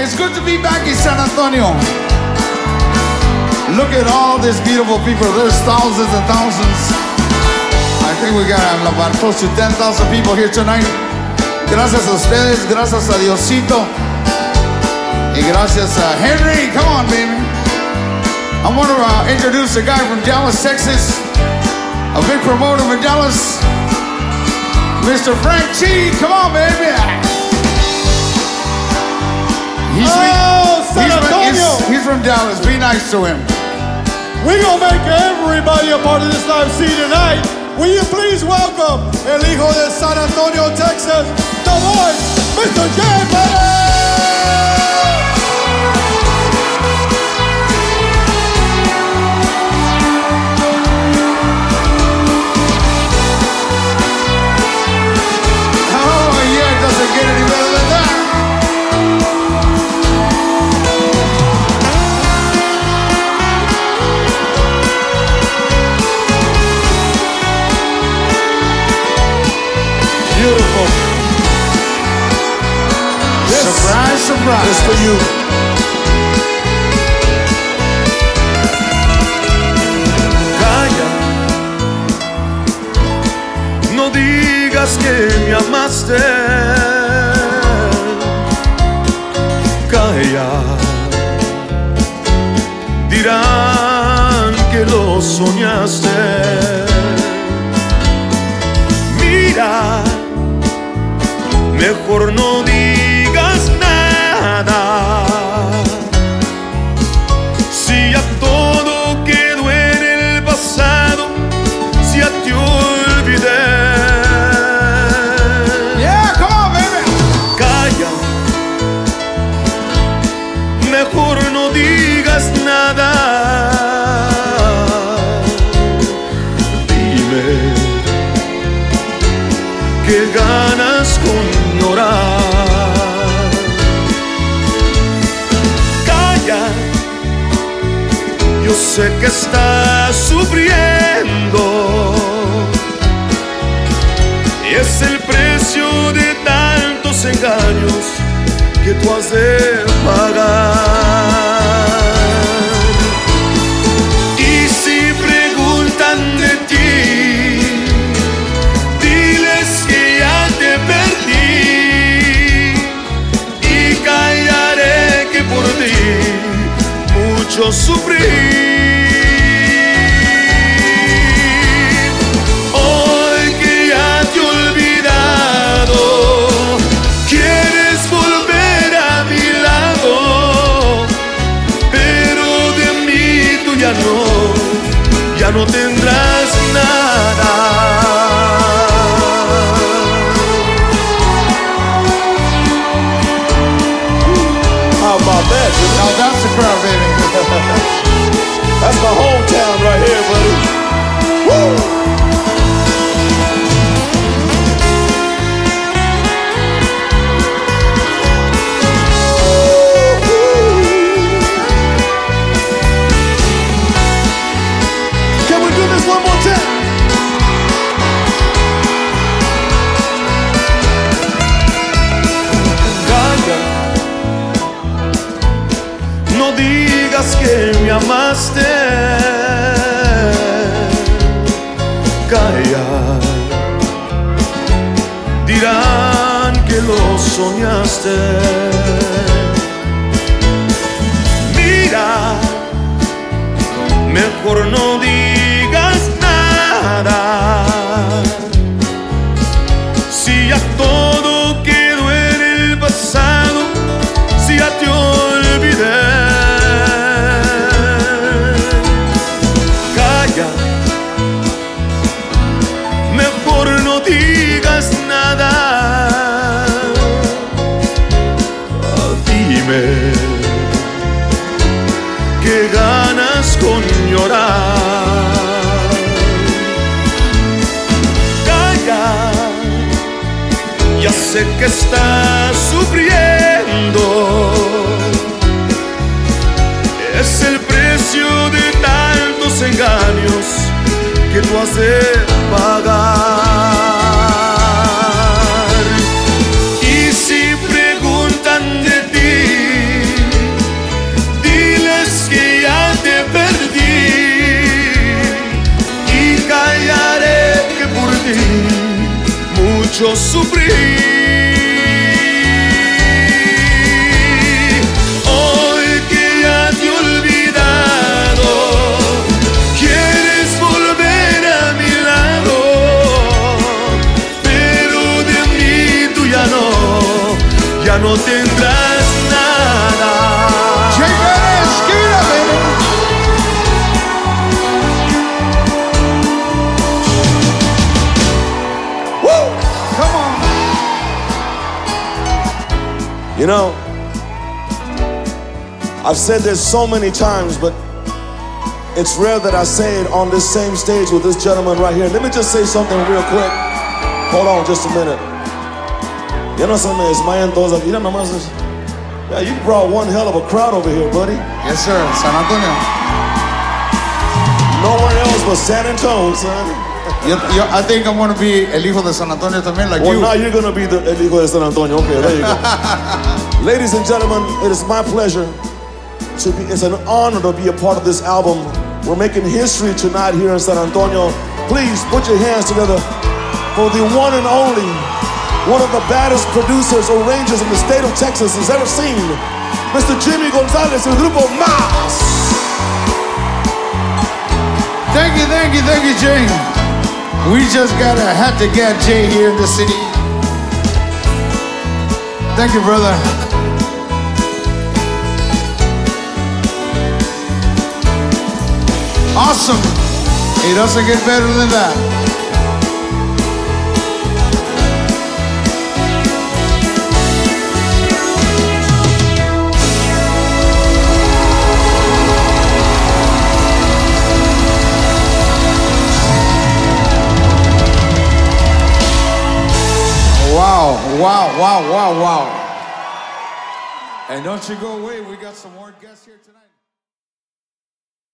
It's good to be back in San Antonio. Look at all these beautiful people. There's thousands and thousands. I think we got about close to 10,000 people here tonight. Gracias a ustedes, gracias a Diosito. Y gracias a Henry. Come on, baby. I want to uh, introduce a guy from Dallas, Texas. A big promoter from Dallas. Mr. Frank T. Come on, baby. He's, Oh, San from, Antonio. he's, he's from Dallas. Be nice to him. We're gonna make everybody a part of this live scene tonight. Will you please welcome el hijo de San Antonio, Texas, the voice, Mr. Surprise, surprise. is for you. Calla, no digas que me amaste. Calla, dirán que lo soñaste. Mira, mejor no digas yo sé que estás sufriendo. Y es el precio de tantos engaños que tú has de pagar. Eu sufrir That's my hometown right here, buddy. Woo! Can we do this one more time? No digas que me amaste. Calla, dirán que lo soñaste. Mira, mejor no digas está sufriendo. Es el precio de tantos engaños que tú has de pagar. Y si preguntan de ti, diles que ya te perdí y callaré que por ti mucho sufrí. You know, I've said this so many times, but it's rare that I say it on this same stage with this gentleman right here. Let me just say something real quick. Hold on just a minute. Ya no se me desmayan todos aquí. Mira nomás. Yeah, you brought one hell of a crowd over here, buddy. Yes, sir. San Antonio. Nowhere else but San Antonio, son. Yo, yo, I think I'm gonna be el hijo de San Antonio también, like Well, you. now you're gonna be the El Hijo de San Antonio. Okay, there you go. Ladies and gentlemen, it is my pleasure to be, it's an honor to be a part of this album. We're making history tonight here in San Antonio. Please put your hands together for the one and only, one of the baddest producers or arrangers in the state of Texas has ever seen, Mr. Jimmy Gonzalez, el grupo Mazz. Thank you, thank you, thank you, Jay. We just got a had to get Jay here in the city. Thank you, brother. Awesome. It doesn't get better than that. Wow, wow, wow, wow. And don't you go away, we got some more guests here tonight.